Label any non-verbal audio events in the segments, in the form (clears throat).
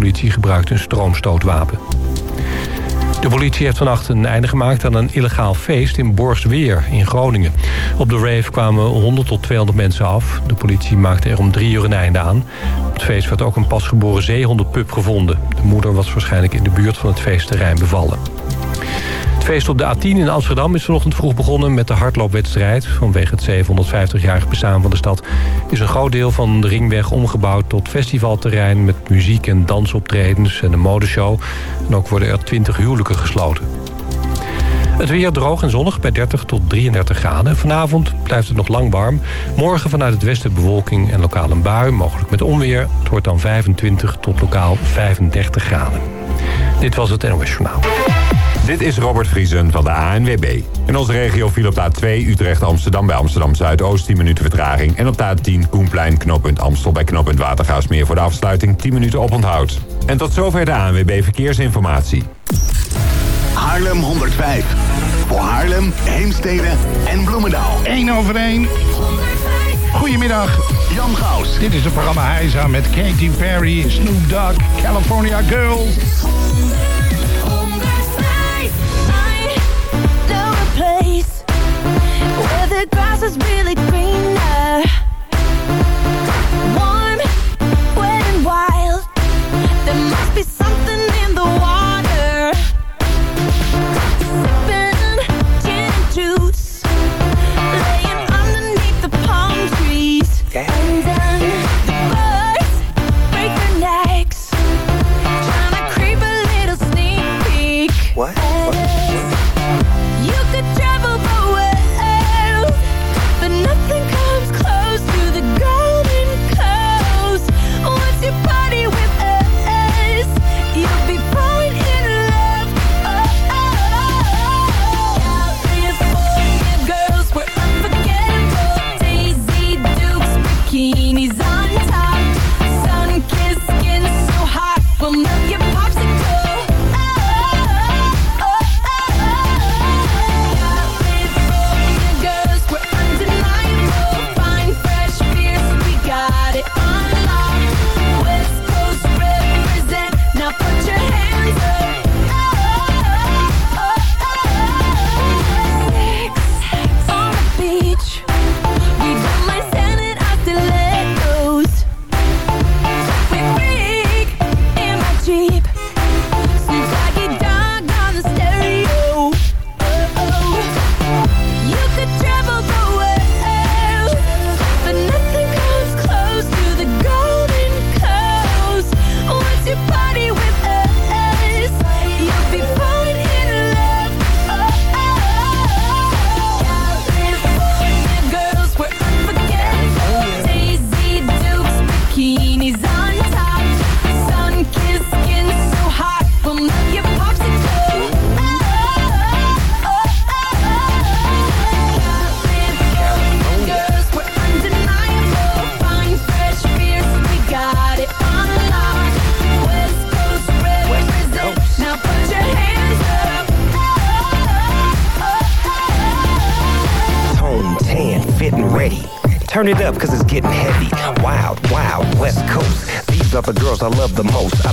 politie gebruikte een stroomstootwapen. De politie heeft vannacht een einde gemaakt aan een illegaal feest in Borgsweer in Groningen. Op de rave kwamen 100 tot 200 mensen af. De politie maakte er om drie uur een einde aan. Op het feest werd ook een pasgeboren zeehondenpup gevonden. De moeder was waarschijnlijk in de buurt van het feestterrein bevallen. Het feest op de A10 in Amsterdam is vanochtend vroeg begonnen met de hardloopwedstrijd. Vanwege het 750-jarig bestaan van de stad is een groot deel van de ringweg omgebouwd tot festivalterrein met muziek en dansoptredens en een modeshow. En ook worden er 20 huwelijken gesloten. Het weer droog en zonnig bij 30 tot 33 graden. Vanavond blijft het nog lang warm. Morgen vanuit het westen bewolking en lokaal een bui, mogelijk met onweer. Het wordt dan 25 tot lokaal 35 graden. Dit was het NOS Journaal. Dit is Robert Vriesen van de ANWB. In onze regio viel op de A2 Utrecht-Amsterdam bij Amsterdam-Zuidoost 10 minuten vertraging. En op de A10 Koenplein knooppunt Amstel bij knooppunt Watergaasmeer voor de afsluiting 10 minuten oponthoud. En tot zover de ANWB Verkeersinformatie. Haarlem 105. Voor Haarlem, Heemstede en Bloemendaal. 1 over 1. Goedemiddag. Jan Gaus. Dit is het programma Heisa met Katy Perry, Snoop Dogg, California Girls. There must be something in the water.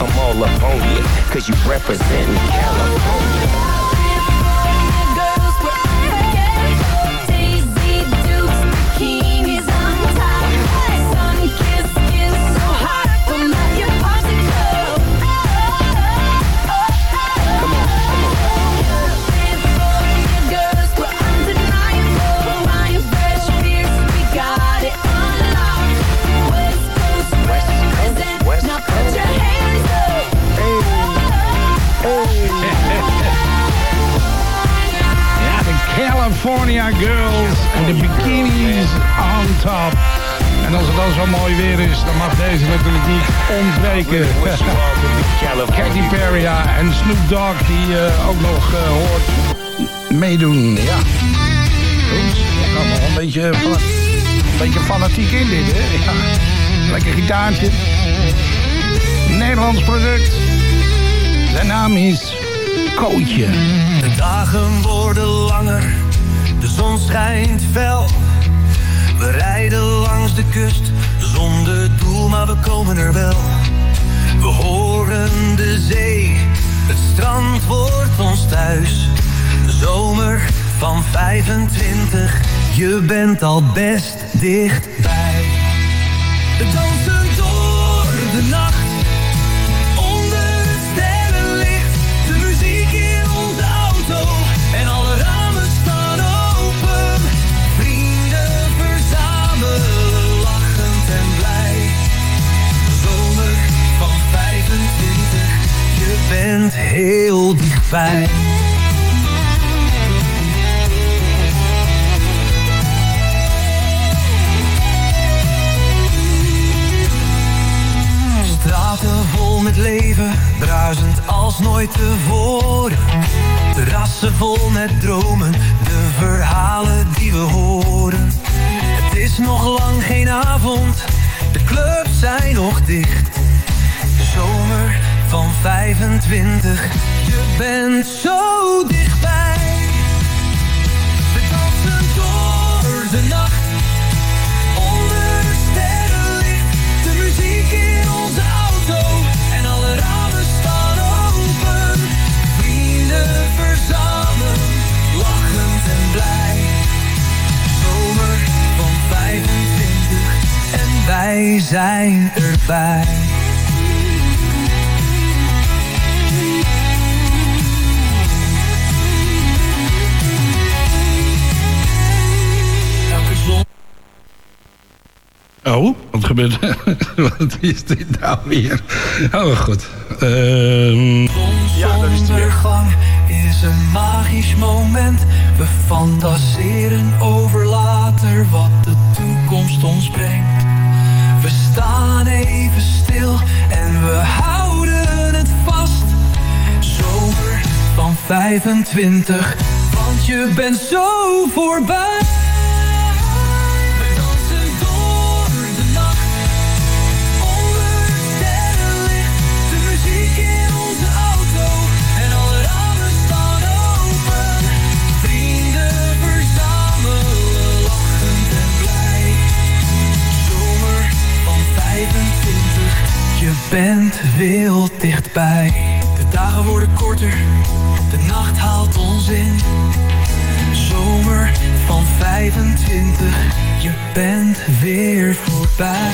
I'm all up on you, cause you representing California. California Girls en de bikinis on top. En als het dan zo mooi weer is, dan mag deze natuurlijk niet ontbreken. (laughs) Katy Perry en Snoop Dogg, die uh, ook nog uh, hoort meedoen. Ja. Goed, ik kan nog een beetje, een beetje fanatiek in dit, hè. Ja. Lekker gitaartje. Nederlands product. Zijn naam is Kootje. De dagen worden langer, zon schijnt fel. We rijden langs de kust, zonder doel, maar we komen er wel. We horen de zee, het strand wordt ons thuis. De zomer van 25, je bent al best dichtbij. Bent heel dichtbij. Straten vol met leven, bruisend als nooit tevoren. Terrassen vol met dromen, de verhalen die we horen. Het is nog lang geen avond, de clubs zijn nog dicht. De zomer van 25. Je bent zo dichtbij. We dansen door de nacht. Onder sterrenlicht. De muziek in onze auto. En alle ramen staan open. Vrienden verzamelen. Lachend en blij. Zomer van 25. En wij zijn erbij. Oh, wat gebeurt er? (laughs) wat is dit nou weer? Oh, goed. Uh, ja, dat is gang is een magisch moment. We fantaseren over later wat de toekomst ons brengt. We staan even stil en we houden het vast. Zomer van 25, want je bent zo voorbij. Bent veel dichtbij. De dagen worden korter, de nacht haalt ons in. Zomer van 25, je bent weer voorbij.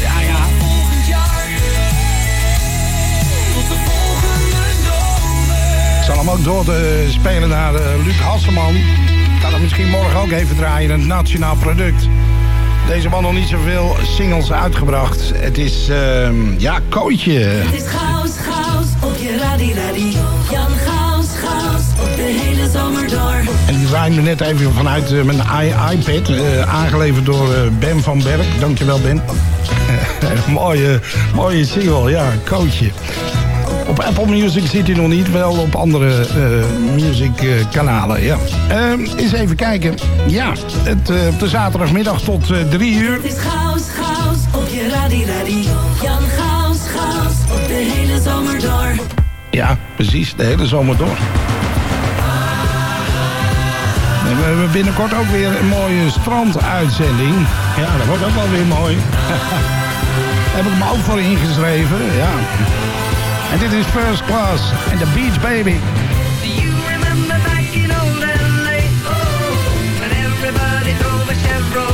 Ja, ja, volgend jaar. Tot de volgende. Ik zal hem ook door de spelen naar uh, Luc Hasselman. Kan hem misschien morgen ook even draaien, een nationaal product. Deze man nog niet zoveel singles uitgebracht. Het is, uh, ja, Kootje. Het is chaos, chaos op je radi radi. Jan chaos, chaos op de hele zomer door. En die draaien we net even vanuit uh, mijn iPad. Uh, aangeleverd door uh, Ben van Berg. Dankjewel Ben. (laughs) mooie, mooie single, ja, Kootje. Op Apple Music zit hij nog niet, wel op andere uh, music uh, kanalen. Ja. Uh, eens even kijken. Ja, het, op de zaterdagmiddag tot drie uur. Het is chaos, chaos op je radi radi. Jan chaos, chaos op de hele zomer door. Ja, precies, de hele zomer door. En we hebben binnenkort ook weer een mooie stranduitzending. Ja, dat wordt ook wel weer mooi. (laughs) Heb ik me ook voor ingeschreven, ja. En dit is First Class en The Beach Baby. Do you remember back in old LA? Oh, when everybody drove a Chevrolet.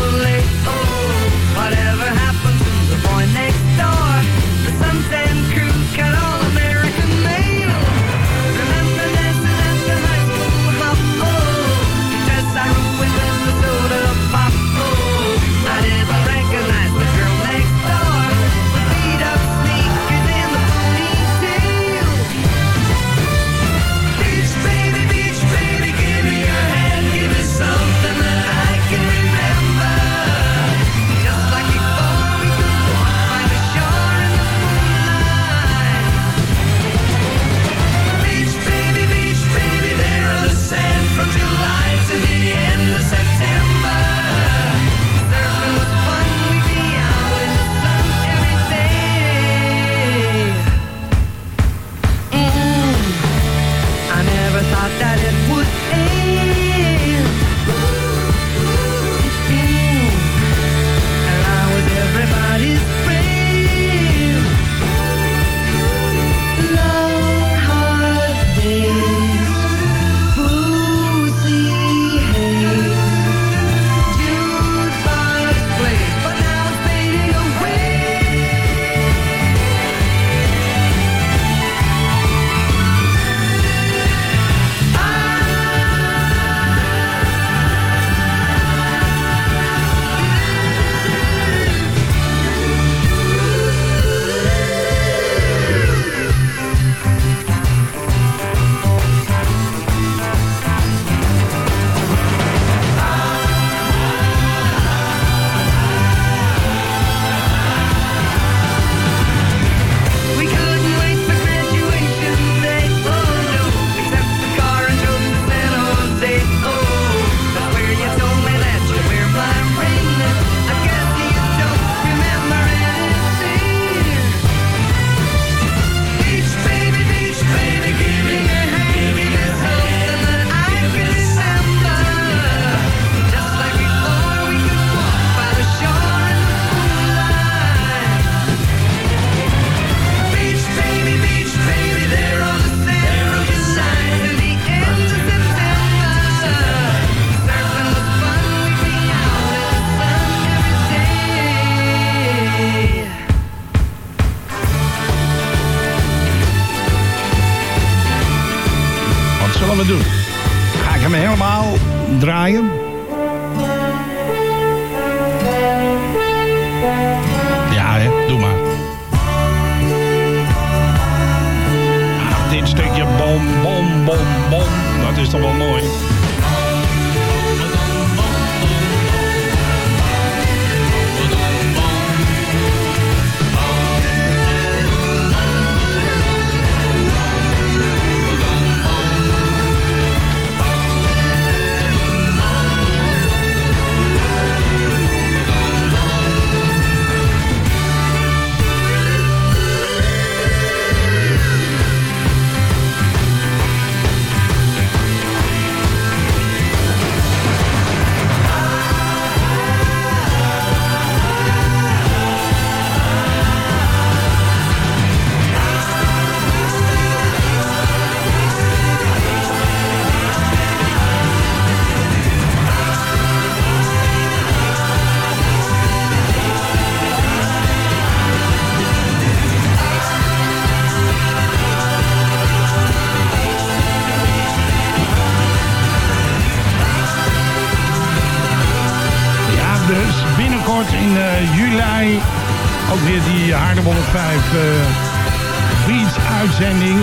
Haarlem 105 eh Beats uitzending.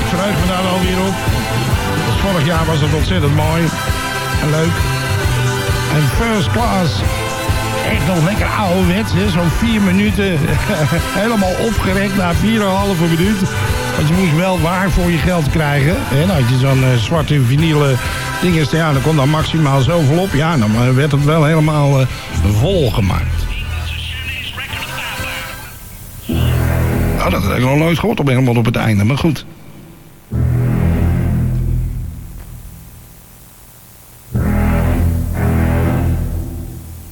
Ik verheug me daar alweer op. Vorig jaar was het ontzettend mooi en leuk. En first class, echt nog lekker ouderwets, zo'n vier minuten. (laughs) Helemaal opgerekt na 4,5 minuut. Want je moest wel waar voor je geld krijgen. Hè? Dan had je zo'n eh, zwarte vinylen ding is, ja, dan komt dan maximaal zoveel op. Ja, dan eh, werd het wel helemaal eh, vol gemaakt. Nou, dat heb ik nog nooit gehoord op helemaal op het einde, maar goed.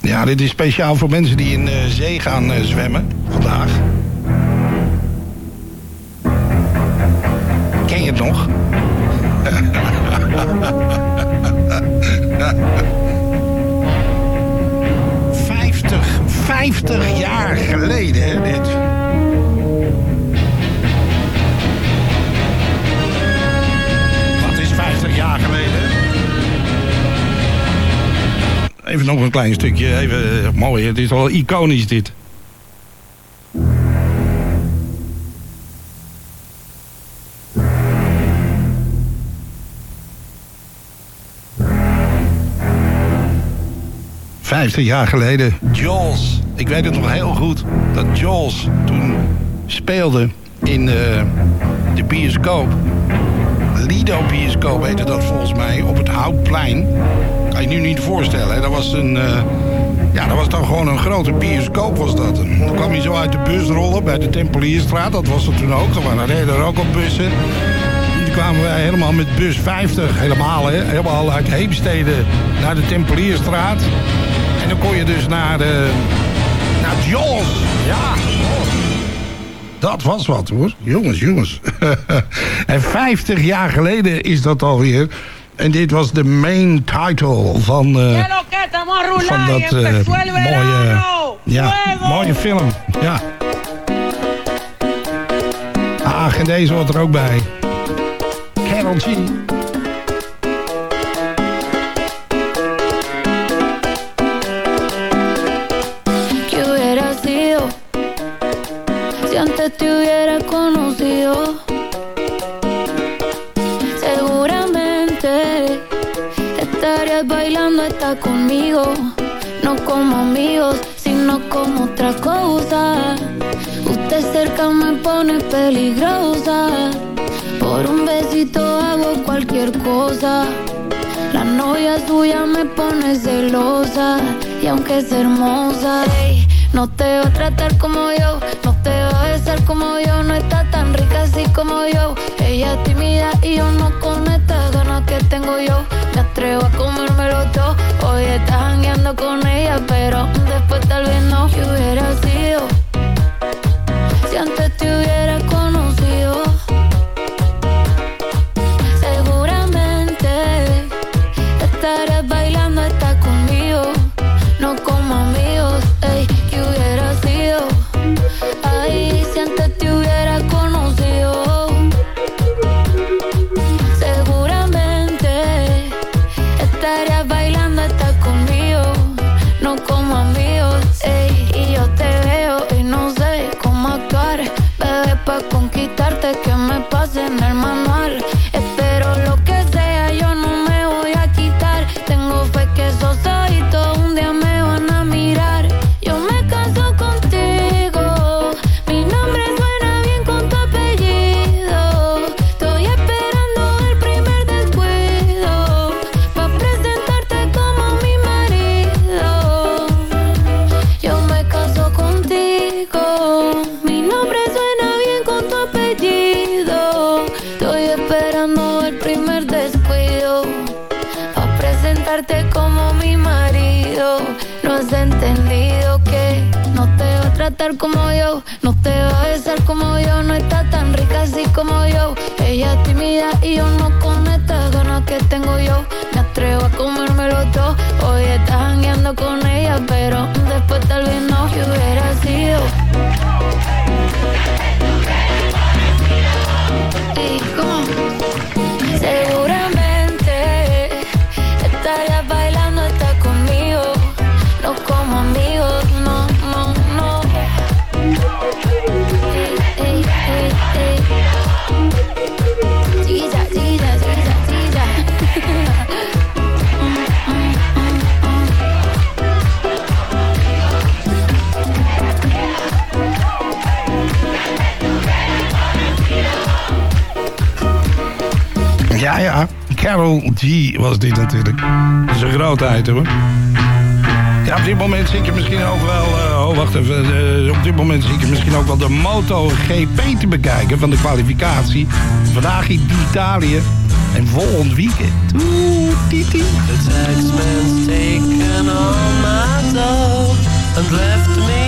Ja, dit is speciaal voor mensen die in de zee gaan eh, zwemmen vandaag. Ken je het nog? (laughs) Vijftig, vijftig jaar geleden, dit. Even nog een klein stukje. Even, eh, mooi, het is wel iconisch dit. Vijftig jaar geleden, Jaws. Ik weet het nog heel goed dat Jaws toen speelde in eh, de bioscoop. Lido bioscoop heette dat volgens mij, op het Houtplein. Kan je nu niet voorstellen. Hè? Dat was een... eh, ja, dat was dan gewoon een grote bioscoop was dat. Dan kwam je zo uit de bus rollen bij de Tempelierstraat. Dat was er toen ook. Er waren reden er ook op bussen. En toen kwamen wij helemaal met bus 50. Helemaal, hè. Helemaal uit Heemstede naar de Tempelierstraat. En dan kon je dus naar de... Naar Jaws. Ja. Dat was wat hoor. Jongens, jongens. (laughs) en 50 jaar geleden is dat alweer. En dit was de main title van, eh, van dat eh, mooie, ja, mooie film. Ja. Ach, en deze hoort er ook bij. Carol G. conmigo, no como amigos, sino como otra cosa. Usted cerca me pone peligrosa, por un besito hago cualquier cosa. La novia suya me pone celosa y aunque es hermosa, no te va a tratar como yo, no te va a besar como yo, no está tan rica así como yo. Ella es tímida y yo no con estas ganas que tengo yo. Me atrevo a comérmelo todo. Hoy estás jangueando con ella, pero después tal vez no. ¿Qué hubiera sido si antes te hubiera Ja, ja. Carol G was dit natuurlijk. Dat is een grootheid hoor. Ja, op dit moment zit je misschien ook wel... eh, oh, wacht even. eh, op dit moment zit je misschien ook wel de MotoGP te bekijken van de kwalificatie. Vandaag in Italië en volgend weekend. Taken my and left me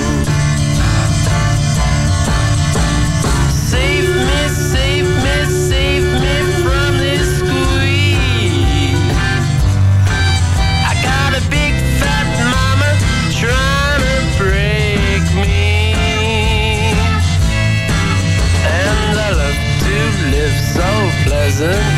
嗯。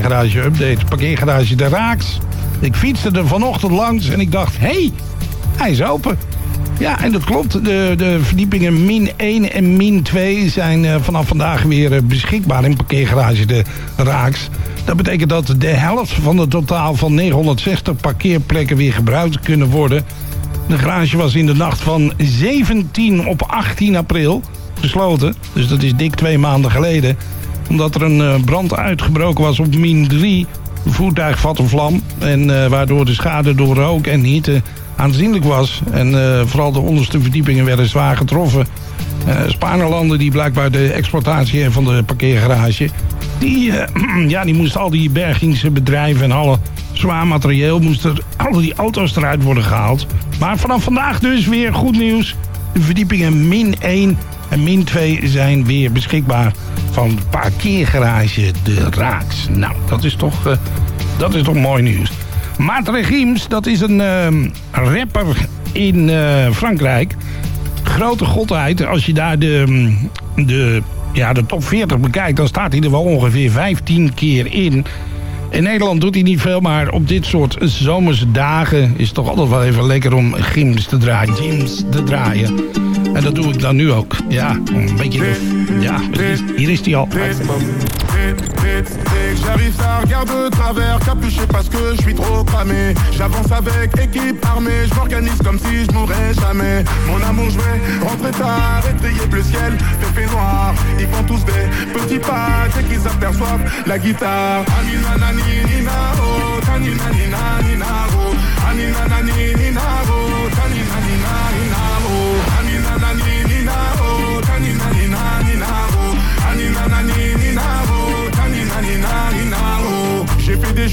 Parkeergarage update. Parkeergarage de Raaks. Ik fietste er vanochtend langs en ik dacht, hé, hey, hij is open. Ja, en dat klopt. De, de verdiepingen min 1 en min 2 zijn eh, vanaf vandaag weer eh, beschikbaar in parkeergarage de Raaks. Dat betekent dat de helft van het totaal van 960 parkeerplekken weer gebruikt kunnen worden. De garage was in de nacht van 17 op 18 april gesloten. Dus dat is dik twee maanden geleden. Omdat er een eh, brand uitgebroken was op min 3. Een voertuig vlam. En eh, waardoor de schade door rook en hitte aanzienlijk was. En eh, vooral de onderste verdiepingen werden zwaar getroffen. Eh Spaarlanden die blijkbaar de exploitatie van de parkeergarage... Die, (clears throat) ja, die moesten al die bergingsbedrijven en alle zwaar materieel... moesten al die auto's eruit worden gehaald. Maar vanaf vandaag dus weer goed nieuws. De verdiepingen min 1 en min 2 zijn weer beschikbaar van parkeergarage De Raaks. Nou, dat is toch, eh, dat is toch mooi nieuws. Maat Regimes, dat is een eh, rapper in eh, Frankrijk. Grote godheid. Als je daar de, mm, de, ja, de top 40 bekijkt, dan staat hij er wel ongeveer 15 keer in. In Nederland doet hij niet veel, maar op dit soort zomerse dagen is het toch altijd wel even lekker om gyms te draaien. Gyms te draaien. En dat doe ik dan nu ook. Ja, een beetje... de- ja, hier is hij al. J'arrive, ça regarde de travers, capuché parce que je suis trop cramé. J'avance avec équipe armée, je m'organise comme si je mourrais jamais. Mon amour, je vais rentrer tard, étrier bleu ciel, fait noir. Ils font tous des petits pas dès qu'ils aperçoivent la guitare.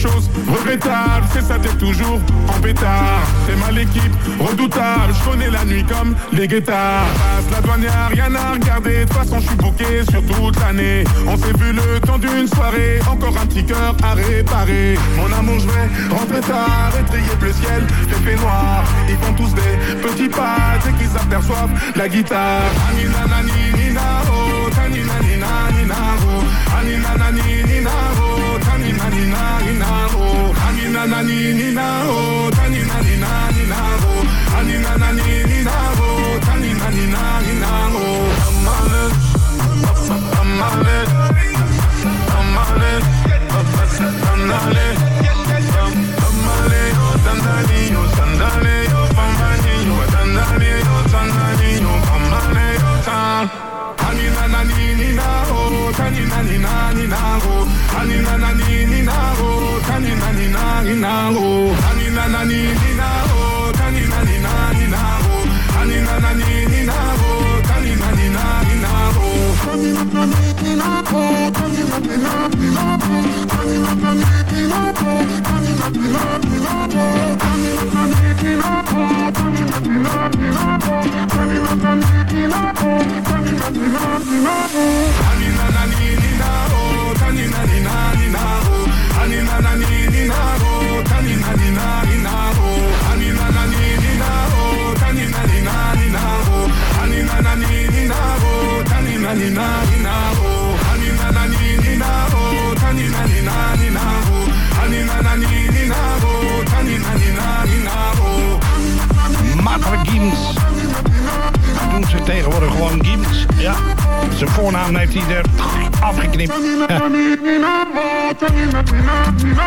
Choses regrettables, c'est ça t'es toujours en pétard. C'est mal l'équipe, redoutable, je connais la nuit comme les guettards. La douane, y'a rien à regarder, de toute façon je suis bouqué sur toute l'année. On s'est vu le temps d'une soirée, encore un petit cœur à réparer. Mon amour, je vais rentrer tard, étrier le ciel, fait fait noir. Ils font tous des petits pas dès qu'ils aperçoivent la guitare. Oh, oh. Anina nani nina oh, Matra Gims. Ze tegenwoordig gewoon Gims. Ja. Zijn voornaam heeft hij er afgeknipt.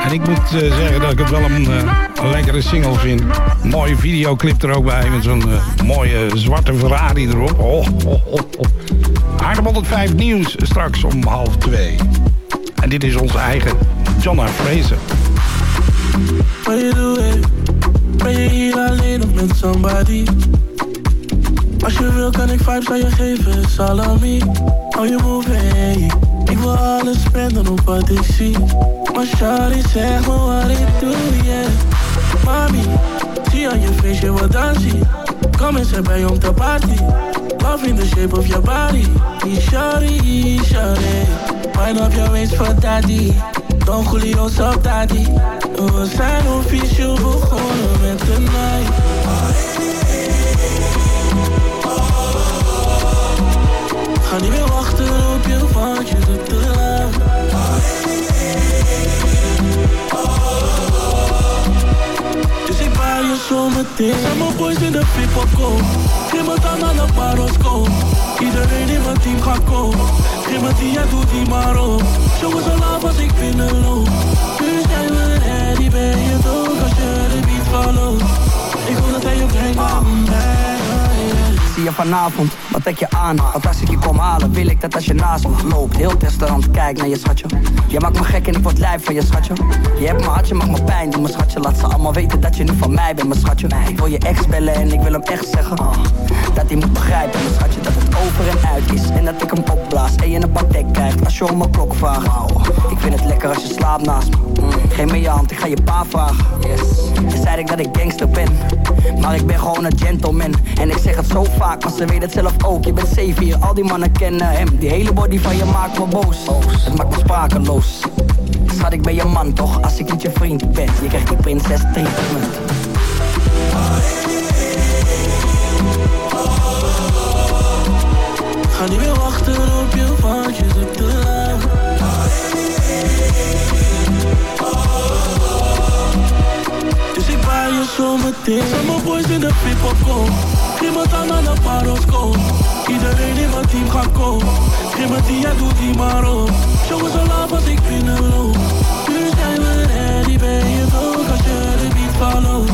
En ik moet eh, zeggen dat ik het wel een, eh, een lekkere single vind. Een mooie videoclip er ook bij. Met zo'n eh, mooie zwarte Ferrari erop. Oh, oh, oh, oh. Aardem 105 nieuws straks om half twee. En dit is onze eigen Jonna Fraser. When you do it, somebody? Als je wil kan ik vibes aan je geven, salami Hou je moving, ik wil alles spenden op wat ik zie. Maar shawty zeg me wat ik doe, yeah. Mami, zie aan je feestje wat dansie Kom eens erbij om te party. Love in the shape of your body. Shawty, shawty Wine op your waist for daddy. Don Julio's op daddy. We zijn officieel begonnen met de night Ga niet meer wachten op je, want je doet te lang Dus ik baal je zometeen Zijn mijn boys in de flip-hop Niemand aan aan de baroscoop Iedereen in mijn team gaat komen Niemand die jij doet die maar op. Jongens al laat als ik binnenloop. Nu zijn we ready, ben je ook als je de beat follow Ik wil dat hij je brengt aan mij See, I'm vanavond, wat trek je aan? Want als ik je kom halen, wil ik dat als je naast me loopt. Heel restaurant kijkt naar je schatje. Je maakt me gek en ik word lijf van je schatje. Je hebt mijn hart, je maakt me pijn, doe mijn schatje. Laat ze allemaal weten dat je niet van mij bent, mijn schatje. Ik wil je ex bellen en ik wil hem echt zeggen ah, Dat hij moet begrijpen, mijn schatje Dat het over en uit is. En dat ik hem opblaas En je een patek krijgt. Als je om mijn klok vraagt Ik vind als je slaapt naast me. Mm, Geef me je hand, ik ga je pa vragen. Yes. Je zei ik dat ik gangster ben Maar ik ben gewoon een gentleman. En ik zeg het zo vaak, maar ze weet het zelf ook. Je bent safe hier, al die mannen kennen hem. Die hele body van je maakt me boos. Het maakt me sprakeloos. Schat, ik ben je man toch, als ik niet je vriend ben Je krijgt die prinses treatment Ga niet meer wachten op je, want je doet te zometeen. Mijn boys in de pipoco. Iemand aan aan de parosco. Iedereen in mijn team gaat komen. Iemand die, jij doet die maar op. Me zo laat als ik binnenloop. Nu zijn we ready, ben je toch als je de beat follow.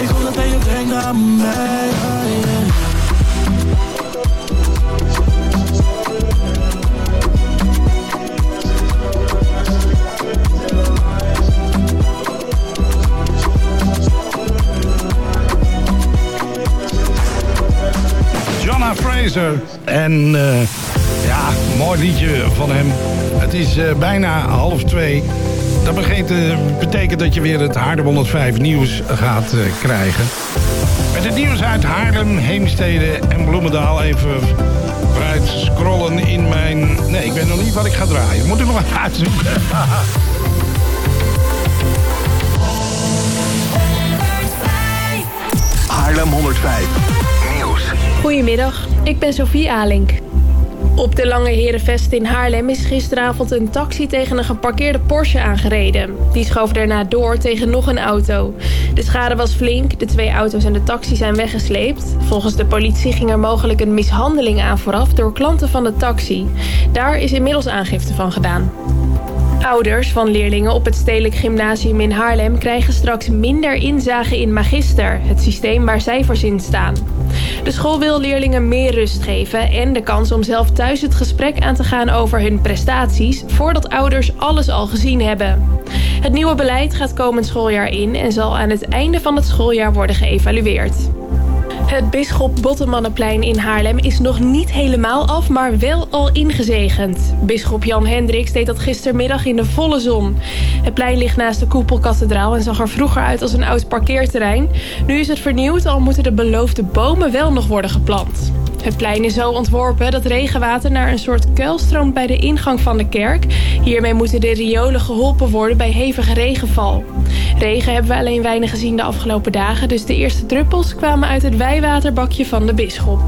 Ik wil dat hij je denkt aan mij. Fraser. En eh, ja, mooi liedje van hem. Het is eh, bijna half twee. Dat eh, betekent dat je weer het Haarlem 105 nieuws gaat krijgen. Met het nieuws uit Haarlem, Heemstede en Bloemendaal. Even vooruit scrollen in mijn... Nee, ik weet nog niet wat ik ga draaien. Moet ik nog uitzoeken. Haarlem 105. Goedemiddag, ik ben Sophie Alink. Op de Lange Herenvest in Haarlem is gisteravond een taxi tegen een geparkeerde Porsche aangereden. Die schoof daarna door tegen nog een auto. De schade was flink, de twee auto's en de taxi zijn weggesleept. Volgens de politie ging er mogelijk een mishandeling aan vooraf door klanten van de taxi. Daar is inmiddels aangifte van gedaan. Ouders van leerlingen op het Stedelijk Gymnasium in Haarlem krijgen straks minder inzage in Magister, het systeem waar cijfers in staan. De school wil leerlingen meer rust geven en de kans om zelf thuis het gesprek aan te gaan over hun prestaties voordat ouders alles al gezien hebben. Het nieuwe beleid gaat komend schooljaar in en zal aan het einde van het schooljaar worden geëvalueerd. Het Bisschop Bottemannenplein in Haarlem is nog niet helemaal af, maar wel al ingezegend. Bisschop Jan Hendricks deed dat gistermiddag in de volle zon. Het plein ligt naast de koepelkathedraal en zag er vroeger uit als een oud parkeerterrein. Nu is het vernieuwd, al moeten de beloofde bomen wel nog worden geplant. Het plein is zo ontworpen dat regenwater naar een soort kuil stroomt bij de ingang van de kerk. Hiermee moeten de riolen geholpen worden bij hevige regenval. Regen hebben we alleen weinig gezien de afgelopen dagen, dus de eerste druppels kwamen uit het wijwaterbakje van de bisschop.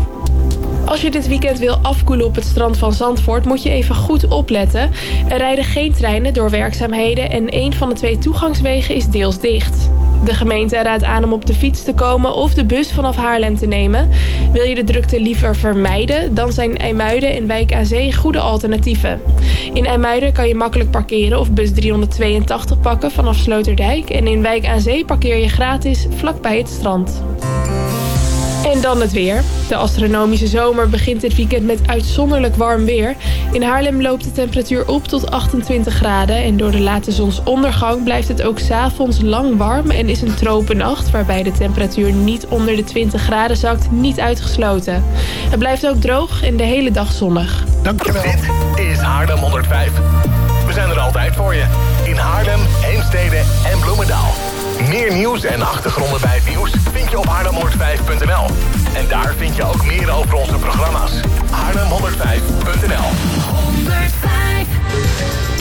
Als je dit weekend wil afkoelen op het strand van Zandvoort... moet je even goed opletten. Er rijden geen treinen door werkzaamheden... en een van de twee toegangswegen is deels dicht. De gemeente raadt aan om op de fiets te komen of de bus vanaf Haarlem te nemen. Wil je de drukte liever vermijden, dan zijn IJmuiden en Wijk aan Zee goede alternatieven. In IJmuiden kan je makkelijk parkeren of bus 382 pakken vanaf Sloterdijk. En in Wijk aan Zee parkeer je gratis vlakbij het strand. En dan het weer. De astronomische zomer begint dit weekend met uitzonderlijk warm weer. In Haarlem loopt de temperatuur op tot 28 graden. En door de late zonsondergang blijft het ook s'avonds lang warm en is een tropennacht... waarbij de temperatuur niet onder de 20 graden zakt, niet uitgesloten. Het blijft ook droog en de hele dag zonnig. Dankjewel. Dit is Haarlem 105. We zijn er altijd voor je. In Haarlem, Heemstede en Bloemendaal. Meer nieuws en achtergronden bij het nieuws vind je op haarlem105.nl. En daar vind je ook meer over onze programma's. haarlem105.nl 105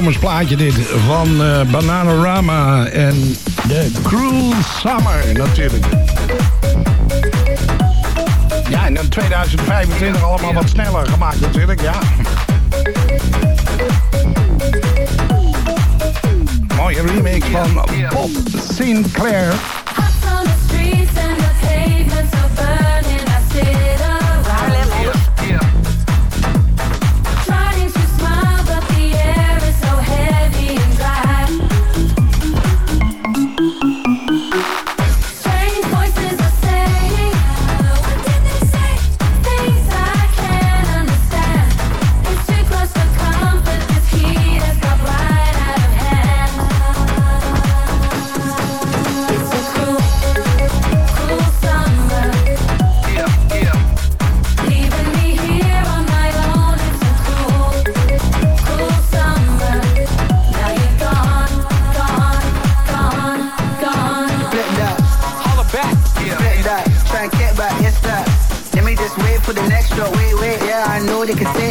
zomersplaatje dit van uh, Bananarama en The Cruel Summer natuurlijk. Ja, en dan 2025 allemaal wat sneller gemaakt natuurlijk, ja. Mooie remake van Bob Sinclair. que se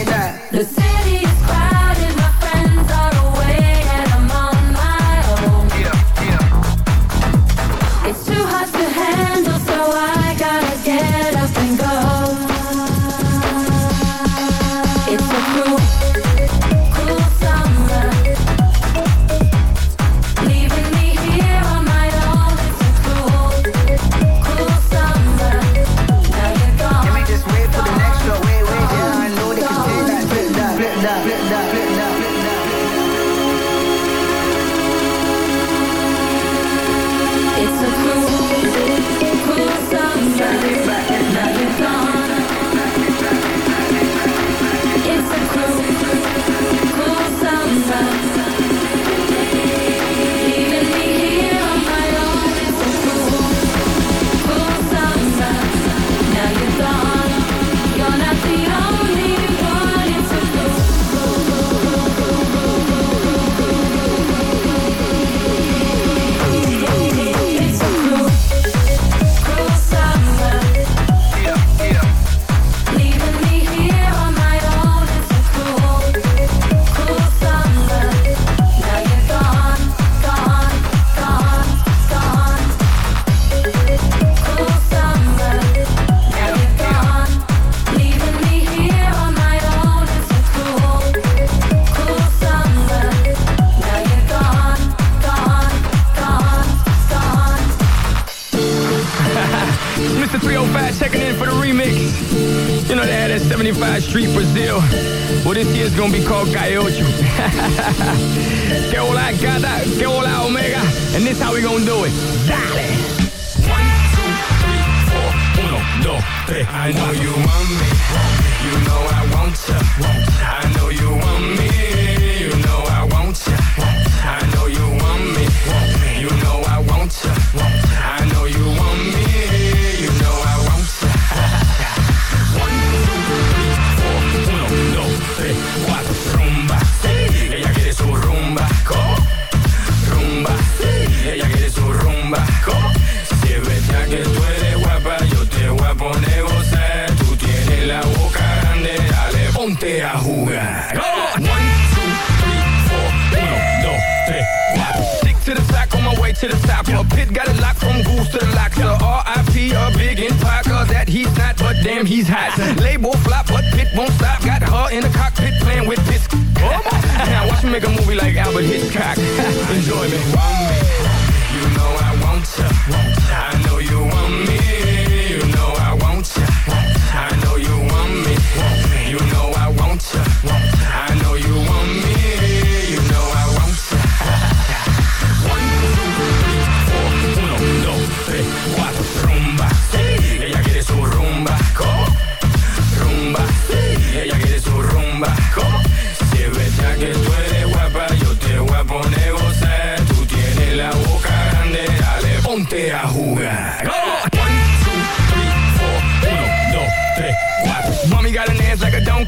damn, he's hot. (laughs) Label flop, but pit won't stop. Got her in the cockpit playing with this. now (laughs) watch me make a movie like Albert Hitchcock. (laughs) Enjoy me.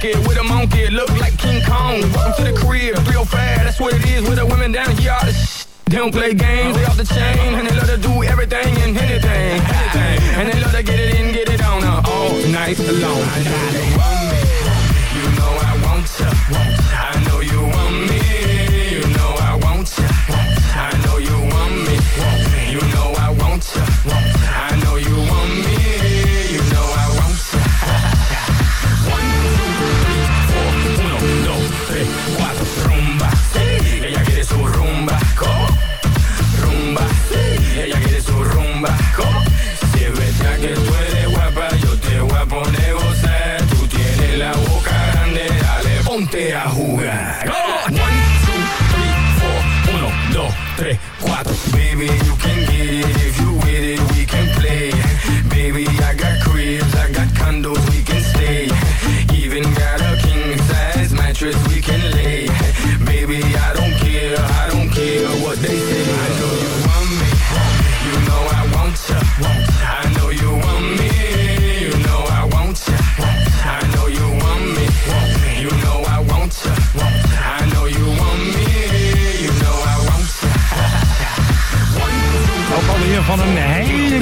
monkey with a monkey, look like King Kong. Welcome to the crib, real oh fast, that's what it is with the women down here. All this they don't play games, they off the chain, and they love to do everything and anything, anything. And they love to get it in, get it on, uh, all night long. I know you want me, you know I want ya. I know you want me, you know I want ya. I know you want me, you know I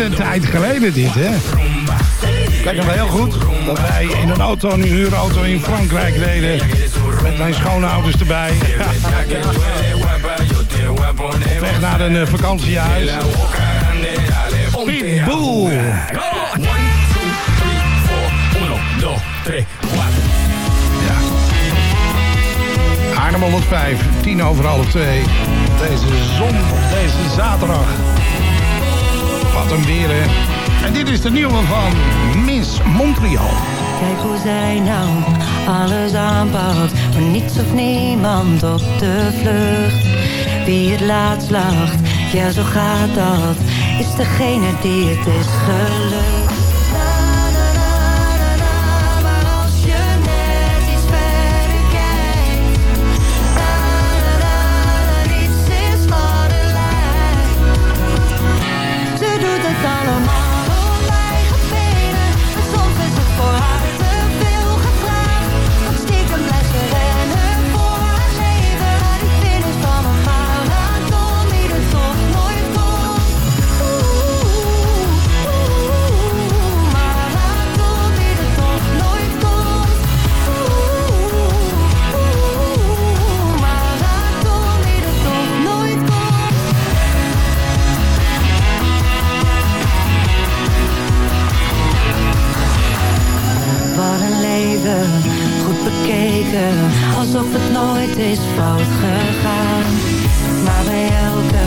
hele tijd geleden dit, hè? Nog wel heel goed dat wij in een auto, een huurauto in Frankrijk reden. Met mijn schoonouders erbij. Op (laughs) weg naar een eh, vakantiehuis. Pitbull. Arnhem 105, 10 over half 2. Deze zon, deze zaterdag. Wat. En dit is de nieuwe van Miss Montreal. Kijk hoe zij nou alles aanpakt. Maar niets of niemand op de vlucht. Wie het laatst lacht, ja zo gaat dat. Is degene die het is gelukt. Goed bekeken, alsof het nooit is fout gegaan. Maar bij elke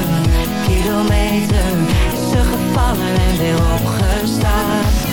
kilometer is ze gevallen en weer opgestaan.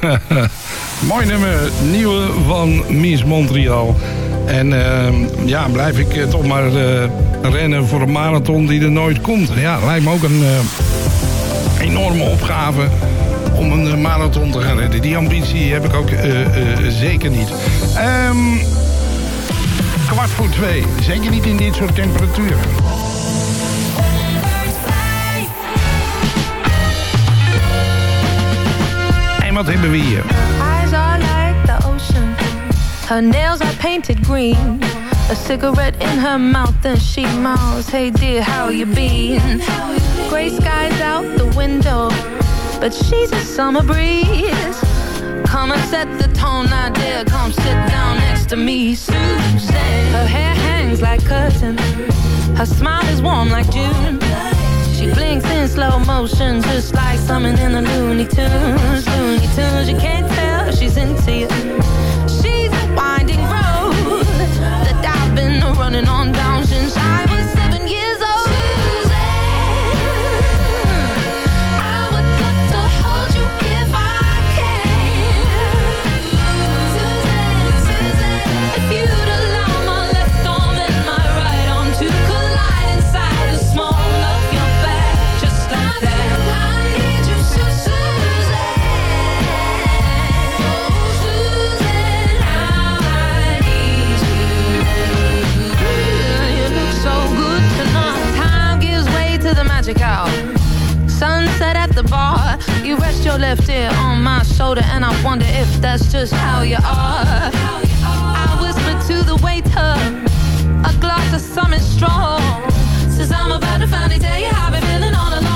(laughs) mooi nummer. Nieuwe van Miss Montreal. En eh, ja, blijf ik eh, toch maar eh, rennen voor een marathon die er nooit komt. Ja, lijkt me ook een eh, enorme opgave om een marathon te gaan redden. Die ambitie heb ik ook zeker niet. Ehm, kwart voor twee. Zeker niet in dit soort temperaturen. Wat hebben we hier? Eyes are like the ocean. Her nails are painted green. A cigarette in her mouth and she mouths, Hey dear, how you been? Gray skies out the window, but she's a summer breeze. Come and set the tone, come sit down next to me, Susan. Her hair hangs like curtains. Her smile is warm like June. She blinks in slow motion, just like something in the Looney Tunes. Looney Tunes, you can't tell she's into you. She's a winding road that I've been running on down since I was seven magic hour. Sunset at the bar. You rest your left ear on my shoulder, and I wonder if that's just how you are. I whisper to the waiter, a glass of something strong. Says I'm about to finally tell you how I've been feeling all along.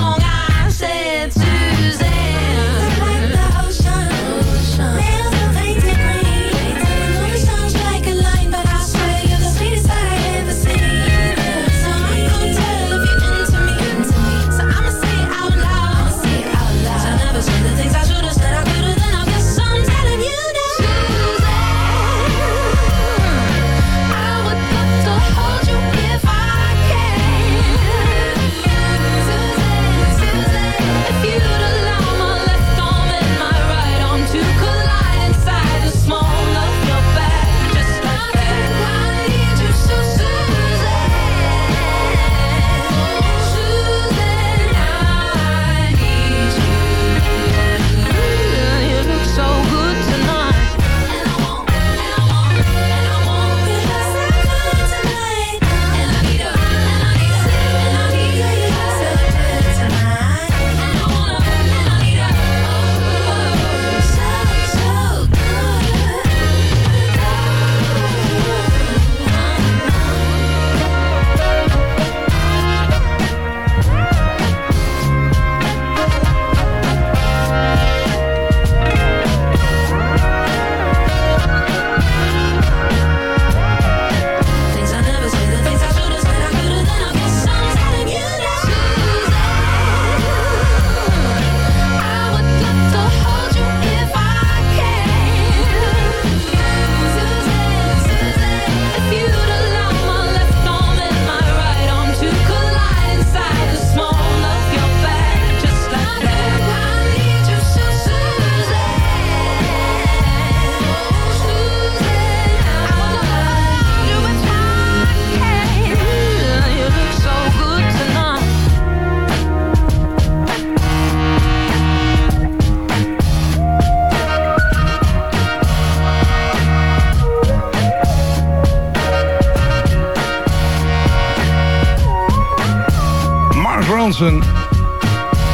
Ronson.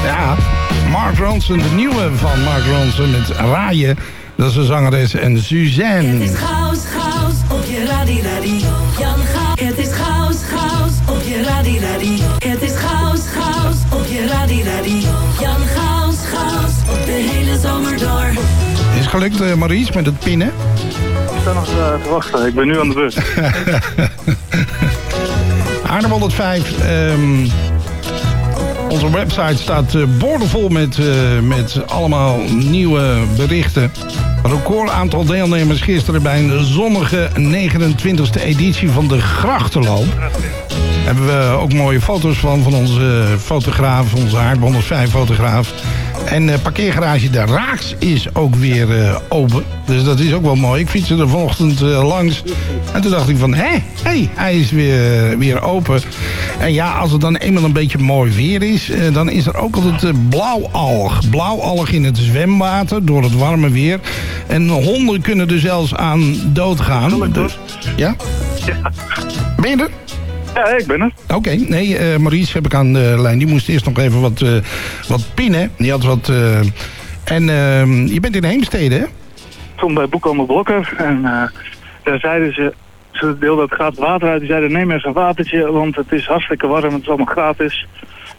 Ja, Mark Ronson, de nieuwe van Mark Ronson met Raaien. Dat is de zangeres en Suzanne. Het is chaos, chaos op je radi radi. Jan. Het is chaos, chaos op je radi radi. Het is chaos, chaos op je radi radi. Jan Chaos, chaos op de hele zomer door. Is het gelukt, eh, Maurice, met het pinnen? Ik sta nog eh, te wachten. Ik ben nu aan de bus. (laughs) Arnhem 105. ehm, onze website staat eh, boordevol met, eh, met allemaal nieuwe berichten. Record aantal deelnemers gisteren bij een zonnige 29e editie van de Grachtenloop. Hebben we ook mooie foto's van, van onze fotograaf, onze Aardbol 105 fotograaf. En eh, parkeergarage De Raaks is ook weer eh, open. Dus dat is ook wel mooi. Ik fietste er vanochtend eh, langs. En toen dacht ik van, hé, hey, hij is weer, weer open. En ja, als het dan eenmaal een beetje mooi weer is... dan is er ook altijd blauwalg. Blauwalg in het zwemwater door het warme weer. En honden kunnen er zelfs aan doodgaan. Dus, ja? Ben je er? Ja, ik ben er. Oké, nee, eh Maurice heb ik aan de lijn. Die moest eerst nog even wat, eh, wat pinnen. Die had wat... eh, en ehm, je bent in Heemstede, hè? Stond bij Boekhandel Blokker en daar zeiden ze, ze deelden het gratis water uit. Die zeiden neem even een watertje, want het is hartstikke warm, het is allemaal gratis.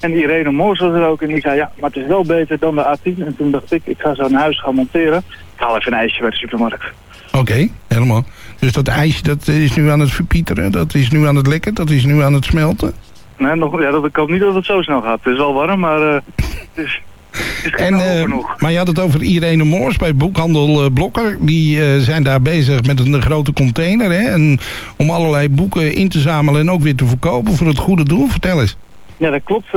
En Irene Moors was er ook en die zei ja, maar het is wel beter dan de A10. En toen dacht ik, ik ga zo een huis gaan monteren. Ik haal even een ijsje bij de supermarkt. Oké, helemaal. Dus dat ijs dat is nu aan het verpieteren, dat is nu aan het lekken, dat is nu aan het smelten. Nee, nog, ja, dat, ik hoop niet dat het zo snel gaat. Het is wel warm, maar eh, het is, het is En, eh, nog. maar je had het over Irene Moors bij boekhandel eh, Blokker. Die zijn daar bezig met een grote container. Hè? En om allerlei boeken in te zamelen en ook weer te verkopen voor het goede doel. Vertel eens. Ja, dat klopt.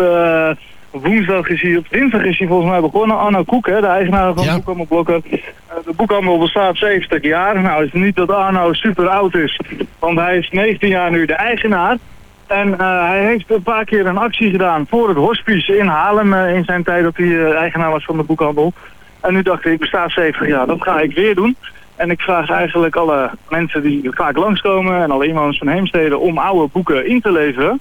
Woensdag is hij, op dinsdag is hij volgens mij begonnen. Arno Koek, hè, de eigenaar van Boekhandel Blokker. Eh, de boekhandel bestaat 70 jaar. Nou, het is niet dat Arno super oud is, want hij is 19 jaar nu de eigenaar. En eh, hij heeft een paar keer een actie gedaan voor het hospice in Haarlem eh, in zijn tijd dat hij eigenaar was van de boekhandel. En nu dacht ik, ik besta 70 jaar, dat ga ik weer doen. En ik vraag eigenlijk alle mensen die vaak langskomen en alle inwoners van Heemstede om oude boeken in te leveren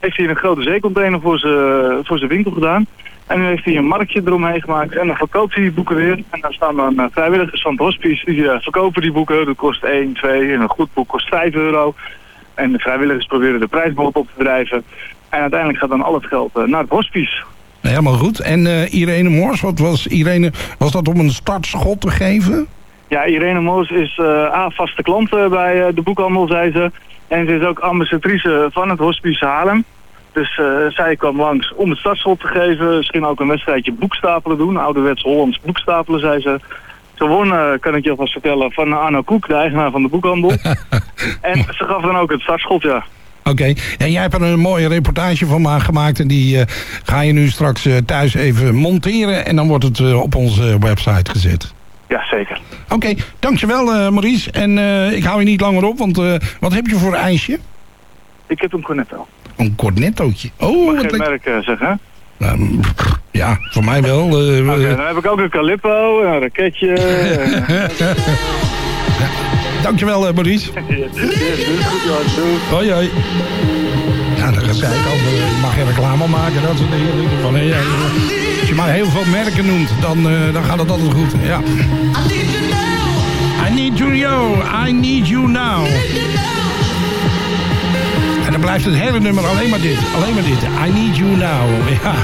heeft hij een grote zeecontainer voor zijn voor zijn winkel gedaan. En nu heeft hij een marktje eromheen gemaakt en dan verkoopt hij die boeken weer. En daar staan dan eh, vrijwilligers van het hospice, die eh, verkopen die boeken. Dat kost 1, 2 en een goed boek kost 5 euro. En de vrijwilligers proberen de prijsbod op te drijven. En uiteindelijk gaat dan al het geld eh, naar het hospice. Helemaal goed. En Irene Moors, wat was Irene, was dat om een startschot te geven? Ja, Irene Moos is A, vaste klant bij de boekhandel, zei ze. En ze is ook ambassadrice van het hospice Haarlem. Dus eh, zij kwam langs om het startschot te geven. Misschien ook een wedstrijdje boekstapelen doen. Ouderwets Hollands boekstapelen, zei ze. Ze won, eh, kan ik je alvast vertellen, van Arno Koek, de eigenaar van de boekhandel. (laughs) en ze gaf dan ook het startschot, ja. Oké, en jij hebt er een mooie reportage van ma- gemaakt... en die eh, ga je nu straks thuis even monteren... en dan wordt het op onze website gezet. Ja, zeker. Oké, dankjewel eh, Maurice. En eh, ik hou je niet langer op, want eh, wat heb je voor ijsje? Ik heb een cornetto. Een cornettootje. Oh, Mag wat merk eh, zeggen? Nou, pff, ja, voor mij wel. eh, Oké, dan heb ik ook een calippo, een raketje. eh, Dankjewel eh, Maurice. Hoi hoi. Ja, dan zei ik al, mag je reclame maken, dat soort dingen. Van, ja, als je maar heel veel merken noemt, dan, eh, dan gaat het altijd goed. Ja. I need you now, I need you now. En dan blijft het hele nummer alleen maar dit, alleen maar dit. I need you now, ja.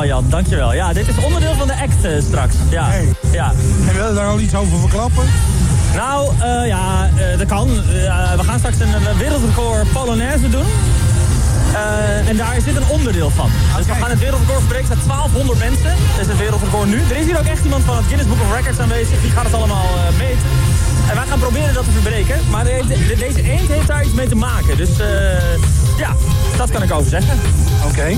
Dankjewel Jan, dankjewel. Ja, dit is onderdeel van de act eh, straks. Ja. ja. En wil je daar al iets over verklappen? Nou, eh, ja, eh, dat kan. We gaan straks een, wereldrecord Polonaise doen. En daar zit een onderdeel van. Dus we gaan het wereldrecord verbreken. Er zijn 1200 mensen. Dat is het wereldrecord nu. Er is hier ook echt iemand van het Guinness Book of Records aanwezig. Die gaat het allemaal meten. En wij gaan proberen dat te verbreken. Maar de- de- deze eend heeft daar iets mee te maken. Dus ja, dat kan ik over zeggen. Oké.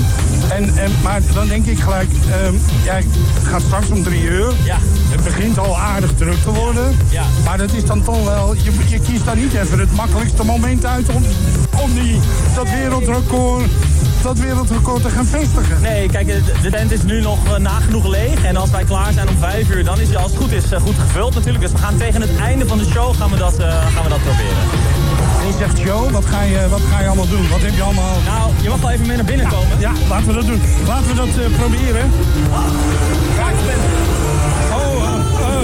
En, en, maar dan denk ik gelijk, ehm ja, het gaat straks om drie uur. Ja. Het begint al aardig druk te worden. Ja. Maar dat is dan toch wel, je, je kiest dan niet even het makkelijkste moment uit om, om die, dat wereldrecord, dat wereldrecord te gaan vestigen. Nee, kijk, de, tent is nu nog eh, nagenoeg leeg. En als wij klaar zijn om vijf uur, dan is hij als het goed is eh, goed gevuld natuurlijk. Dus we gaan tegen het einde van de show gaan we dat, eh, gaan we dat proberen. En zegt show, wat ga je, wat ga je allemaal doen? Wat heb je allemaal... Nou, je mag wel even mee naar binnen komen. Ja, laten we dat doen. Laten we dat eh, proberen. Oh, oh, oh.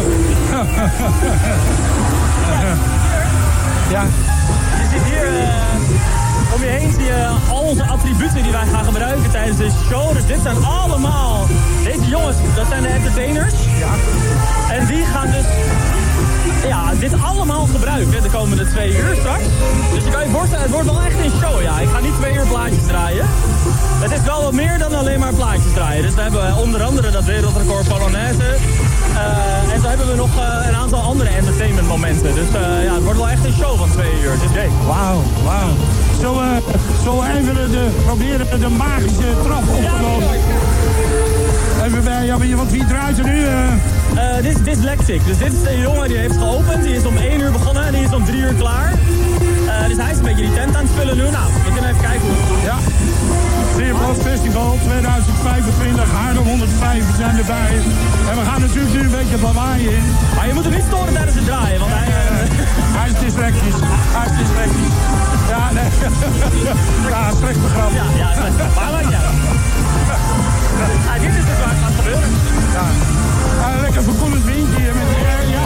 (laughs) ja. Je ziet hier eh, om je heen zie je al onze attributen die wij gaan gebruiken tijdens de show. Dus dit zijn allemaal, deze jongens, dat zijn de entertainers. Ja. En die gaan dus ja, dit allemaal gebruiken de komende twee uur straks. Dus je kan je voorstellen, het wordt wel echt een show. Ja, ik ga niet twee uur plaatjes draaien. Het is wel wat meer dan alleen maar plaatjes draaien. Dus we hebben eh, onder andere dat wereldrecord Polonaise. Eh, en zo hebben we nog eh, een aantal andere entertainment momenten. Dus ja, het wordt wel echt een show van twee uur. Dus. Wauw, wauw. Zullen we, zullen we even de, proberen de magische trap op te lopen? Even bij, ja, want wie draait er nu? Eh? Dit is Dyslexic. Dus dit is een jongen die heeft geopend. Die is om 1 uur begonnen en die is om 3 uur klaar. Eh, dus hij is een beetje die tent aan het vullen nu. Nou, we kunnen even kijken hoe het gaat. Ja. Festival 2025, Haarlem 105, we zijn erbij. En we gaan natuurlijk nu een beetje lawaai in. Maar je moet hem niet storen tijdens het draaien, want hij... hij is dyslectisch. Hij is dyslectisch. Ja, nee. (laughs) ja, slechte grap. Ja, ja, slechte grap. Maar niet uit. (laughs) Ah, dit is dus waar het gaat gebeuren. Ja. Ah, lekker verkoelend windje met eh, ja.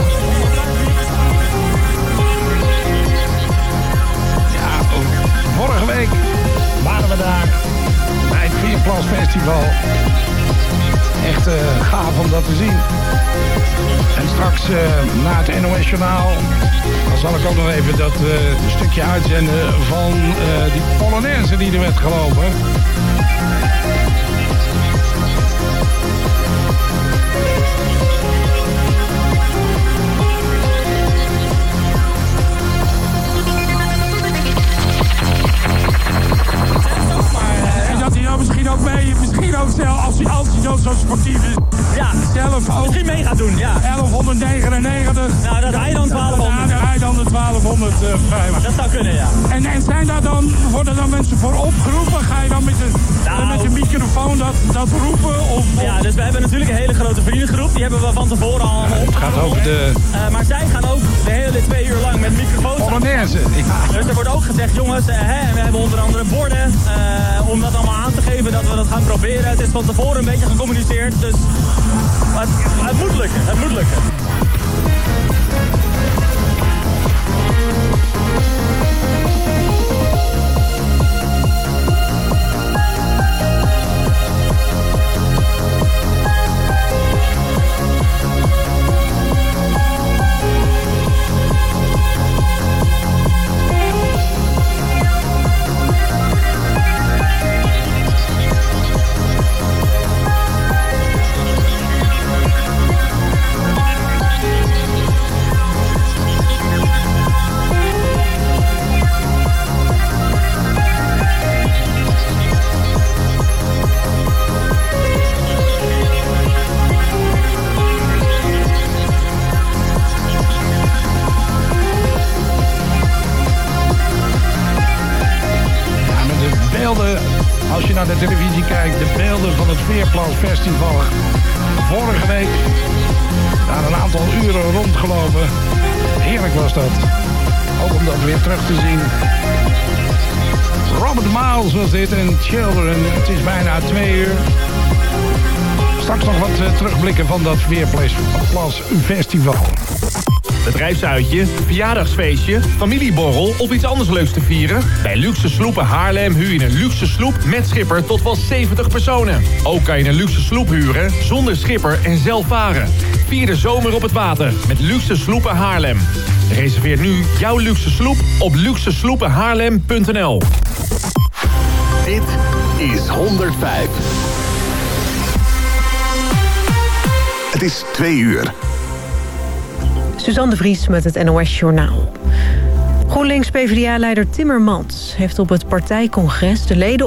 Vorige week waren we daar bij het Vierplas Festival. Echt eh, gaaf om dat te zien. En straks eh, na het NOS dan zal ik ook nog even dat eh, stukje uitzenden van die Polonaise die er werd gelopen. Ook mee, misschien ook zelf, als hij, als hij zo sportief is, Ja, zelf ook misschien mee gaat doen, ja. 1199. Nou, dat hij dan 1200. Ja, hij dan de 1205. Dat zou kunnen, ja. En, en zijn daar dan, worden dan mensen voor opgeroepen? Ga je dan met de, Nou. met de microfoon dat, dat roepen? Of, of- Ja, dus we hebben natuurlijk een hele grote vriendengroep. Die hebben we van tevoren al Het gaat over de Eh, maar zij gaan ook de hele twee uur lang met microfoons. aan. Polonaise. Ja. Dus er wordt ook gezegd, jongens, eh, hè, en we hebben onder andere borden eh, om dat allemaal aan te geven dat we dat gaan proberen. Het is van tevoren een beetje gecommuniceerd, dus het, het moet lukken, het moet lukken. Veerplas Festival. bedrijfsuitje, verjaardagsfeestje, familieborrel of iets anders leuks te vieren? Bij Luxe Sloepen Haarlem huur je een luxe sloep met schipper tot wel 70 personen. Ook kan je een luxe sloep huren zonder schipper en zelf varen. Vier de zomer op het water met Luxe Sloepen Haarlem. Reserveer nu jouw luxe sloep op luxesloepenhaarlem.nl Dit is 105. Het is twee uur. Suzanne de Vries met het NOS Journaal. GroenLinks-PVDA-leider Timmermans heeft op het partijcongres de leden